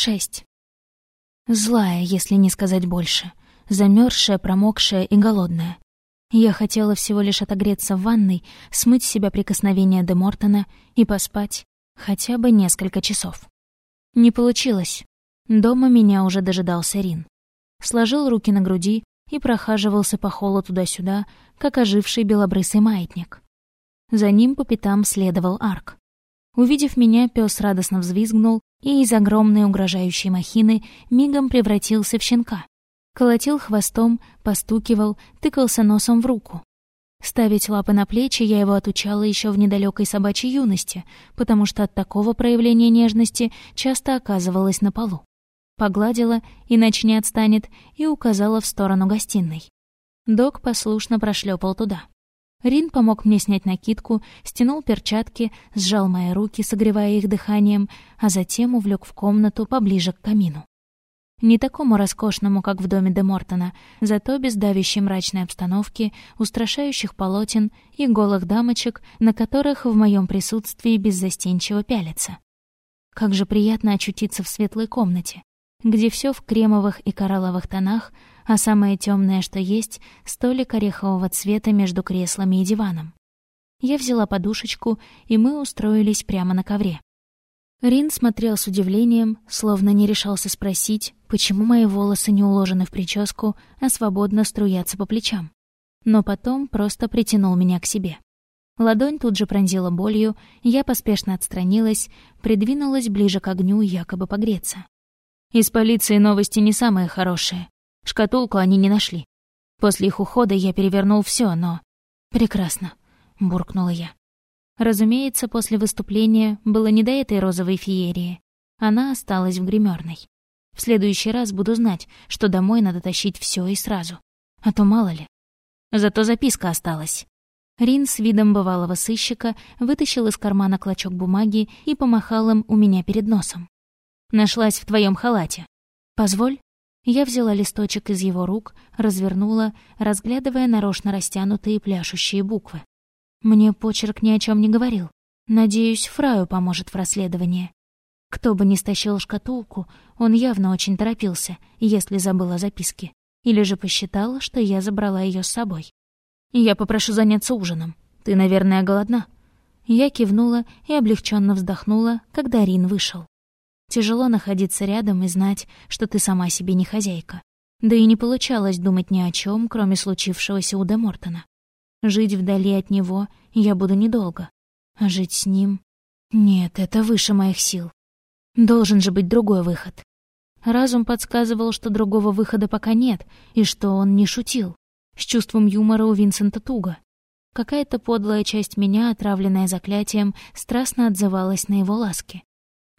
Шесть. Злая, если не сказать больше. Замерзшая, промокшая и голодная. Я хотела всего лишь отогреться в ванной, смыть с себя прикосновение Де Мортона и поспать хотя бы несколько часов. Не получилось. Дома меня уже дожидался Рин. Сложил руки на груди и прохаживался по холу туда-сюда, как оживший белобрысый маятник. За ним по пятам следовал Арк. Увидев меня, пес радостно взвизгнул и из огромной угрожающей махины мигом превратился в щенка. Колотил хвостом, постукивал, тыкался носом в руку. Ставить лапы на плечи я его отучала еще в недалекой собачьей юности, потому что от такого проявления нежности часто оказывалась на полу. Погладила, иначе не отстанет, и указала в сторону гостиной. Док послушно прошлепал туда. Рин помог мне снять накидку, стянул перчатки, сжал мои руки, согревая их дыханием, а затем увлек в комнату поближе к камину. Не такому роскошному, как в доме де Мортона, зато без давящей мрачной обстановки, устрашающих полотен и голых дамочек, на которых в моем присутствии беззастенчиво пялятся. Как же приятно очутиться в светлой комнате, где все в кремовых и коралловых тонах, а самое темное, что есть, столик орехового цвета между креслами и диваном. Я взяла подушечку, и мы устроились прямо на ковре. Рин смотрел с удивлением, словно не решался спросить, почему мои волосы не уложены в прическу, а свободно струятся по плечам. Но потом просто притянул меня к себе. Ладонь тут же пронзила болью, я поспешно отстранилась, придвинулась ближе к огню, якобы погреться. Из полиции новости не самые хорошие. Шкатулку они не нашли. После их ухода я перевернул все, но... «Прекрасно», — буркнула я. Разумеется, после выступления было не до этой розовой феерии. Она осталась в гримерной. В следующий раз буду знать, что домой надо тащить все и сразу. А то мало ли. Зато записка осталась. Рин с видом бывалого сыщика вытащил из кармана клочок бумаги и помахал им у меня перед носом. «Нашлась в твоем халате. Позволь?» Я взяла листочек из его рук, развернула, разглядывая нарочно растянутые пляшущие буквы. Мне почерк ни о чем не говорил. Надеюсь, Фраю поможет в расследовании. Кто бы ни стащил шкатулку, он явно очень торопился, если забыл о записке. Или же посчитал, что я забрала ее с собой. «Я попрошу заняться ужином. Ты, наверное, голодна?» Я кивнула и облегченно вздохнула, когда Рин вышел. Тяжело находиться рядом и знать, что ты сама себе не хозяйка. Да и не получалось думать ни о чем, кроме случившегося у Де Мортона. Жить вдали от него я буду недолго. А жить с ним... Нет, это выше моих сил. Должен же быть другой выход. Разум подсказывал, что другого выхода пока нет, и что он не шутил. С чувством юмора у Винсента туго. Какая-то подлая часть меня, отравленная заклятием, страстно отзывалась на его ласки.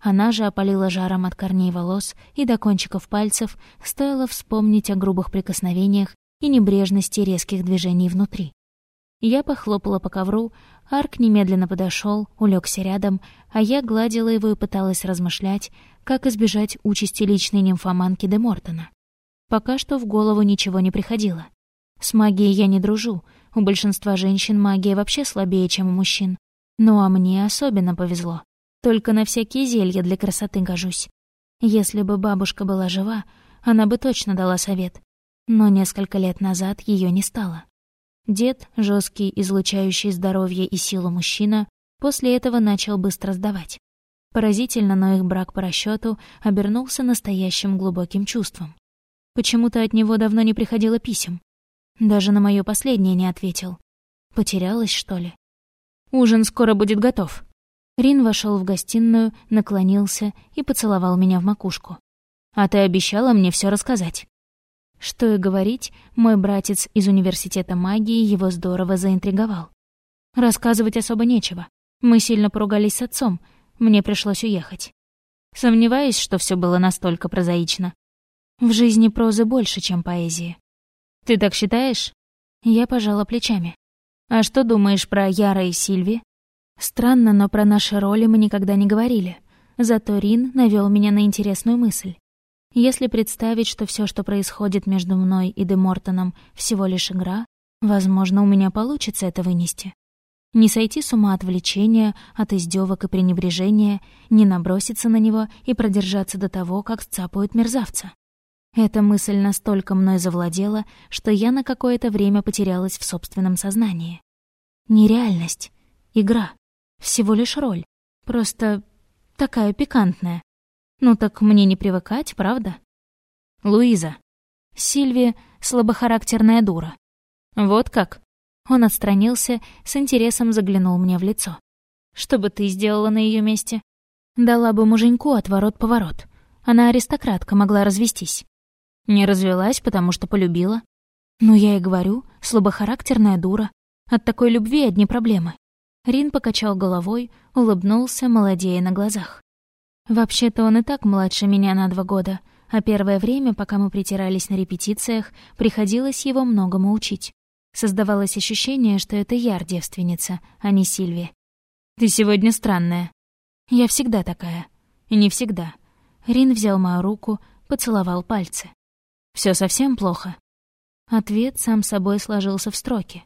Она же опалила жаром от корней волос и до кончиков пальцев, стоило вспомнить о грубых прикосновениях и небрежности резких движений внутри. Я похлопала по ковру, Арк немедленно подошел, улегся рядом, а я гладила его и пыталась размышлять, как избежать участи личной нимфоманки де Мортона. Пока что в голову ничего не приходило. С магией я не дружу, у большинства женщин магия вообще слабее, чем у мужчин. Ну а мне особенно повезло. Только на всякие зелья для красоты гожусь. Если бы бабушка была жива, она бы точно дала совет. Но несколько лет назад ее не стало. Дед, жесткий, излучающий здоровье и силу мужчина, после этого начал быстро сдавать. Поразительно, но их брак по расчету обернулся настоящим глубоким чувством. Почему-то от него давно не приходило писем. Даже на мое последнее не ответил. Потерялась, что ли? «Ужин скоро будет готов». Рин вошел в гостиную, наклонился и поцеловал меня в макушку. «А ты обещала мне все рассказать». Что и говорить, мой братец из университета магии его здорово заинтриговал. Рассказывать особо нечего. Мы сильно поругались с отцом, мне пришлось уехать. Сомневаюсь, что все было настолько прозаично. В жизни прозы больше, чем поэзии. Ты так считаешь? Я пожала плечами. А что думаешь про Яра и Сильви? Странно, но про наши роли мы никогда не говорили. Зато Рин навел меня на интересную мысль. Если представить, что все, что происходит между мной и Де Мортоном, всего лишь игра, возможно, у меня получится это вынести. Не сойти с ума от влечения, от издевок и пренебрежения, не наброситься на него и продержаться до того, как сцапают мерзавца. Эта мысль настолько мной завладела, что я на какое-то время потерялась в собственном сознании. Нереальность, игра, всего лишь роль, просто такая пикантная. Ну так мне не привыкать, правда? Луиза. Сильви — слабохарактерная дура. Вот как? Он отстранился, с интересом заглянул мне в лицо. Что бы ты сделала на ее месте? Дала бы муженьку отворот-поворот. Она аристократка, могла развестись. Не развелась, потому что полюбила. Ну, я и говорю, слабохарактерная дура. От такой любви одни проблемы. Рин покачал головой, улыбнулся, молодея на глазах. Вообще-то он и так младше меня на два года, а первое время, пока мы притирались на репетициях, приходилось его многому учить. Создавалось ощущение, что это я девственница, а не Сильви. «Ты сегодня странная». «Я всегда такая». «Не всегда». Рин взял мою руку, поцеловал пальцы. Все совсем плохо?» Ответ сам собой сложился в строки.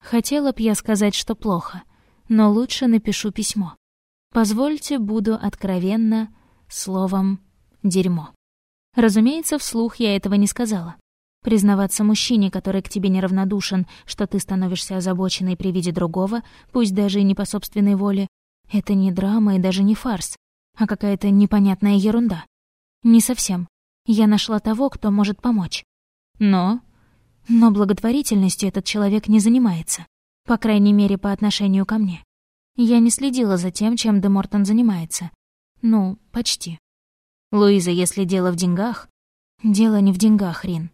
Хотела б я сказать, что плохо, но лучше напишу письмо. Позвольте, буду откровенно, словом «дерьмо». Разумеется, вслух я этого не сказала. Признаваться мужчине, который к тебе неравнодушен, что ты становишься озабоченной при виде другого, пусть даже и не по собственной воле, это не драма и даже не фарс, а какая-то непонятная ерунда. Не совсем. Я нашла того, кто может помочь. Но... Но благотворительностью этот человек не занимается. По крайней мере, по отношению ко мне. Я не следила за тем, чем Де Мортон занимается. Ну, почти. Луиза, если дело в деньгах... Дело не в деньгах, Рин.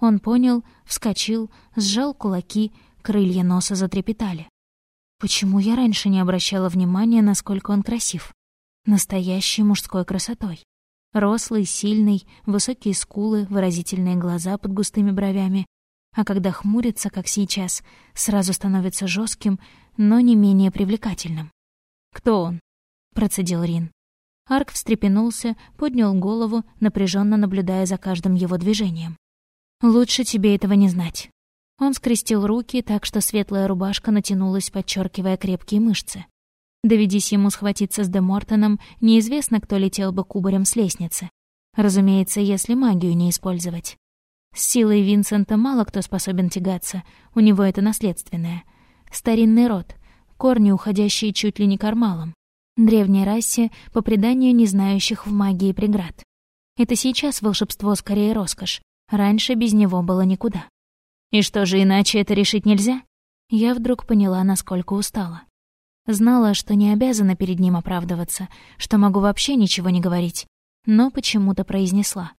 Он понял, вскочил, сжал кулаки, крылья носа затрепетали. Почему я раньше не обращала внимания, насколько он красив? Настоящей мужской красотой. Рослый, сильный, высокие скулы, выразительные глаза под густыми бровями. А когда хмурится, как сейчас, сразу становится жестким, но не менее привлекательным. «Кто он?» — процедил Рин. Арк встрепенулся, поднял голову, напряженно наблюдая за каждым его движением. «Лучше тебе этого не знать». Он скрестил руки так, что светлая рубашка натянулась, подчеркивая крепкие мышцы. Доведись ему схватиться с Демортоном, неизвестно, кто летел бы кубарем с лестницы. Разумеется, если магию не использовать. С силой Винсента мало кто способен тягаться, у него это наследственное. Старинный род, корни, уходящие чуть ли не кармалом. Древней расе, по преданию не знающих в магии преград. Это сейчас волшебство скорее роскошь, раньше без него было никуда. И что же, иначе это решить нельзя? Я вдруг поняла, насколько устала. Знала, что не обязана перед ним оправдываться, что могу вообще ничего не говорить, но почему-то произнесла.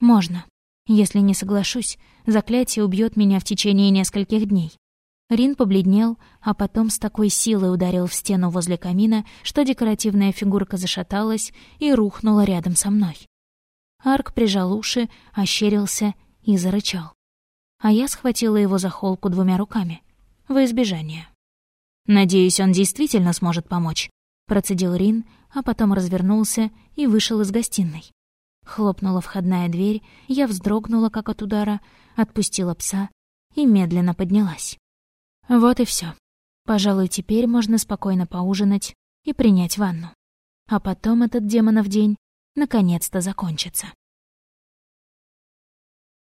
«Можно. Если не соглашусь, заклятие убьет меня в течение нескольких дней». Рин побледнел, а потом с такой силой ударил в стену возле камина, что декоративная фигурка зашаталась и рухнула рядом со мной. Арк прижал уши, ощерился и зарычал. А я схватила его за холку двумя руками, во избежание. «Надеюсь, он действительно сможет помочь», — процедил Рин, а потом развернулся и вышел из гостиной. Хлопнула входная дверь, я вздрогнула, как от удара, отпустила пса и медленно поднялась. Вот и все. Пожалуй, теперь можно спокойно поужинать и принять ванну. А потом этот демонов день наконец-то закончится.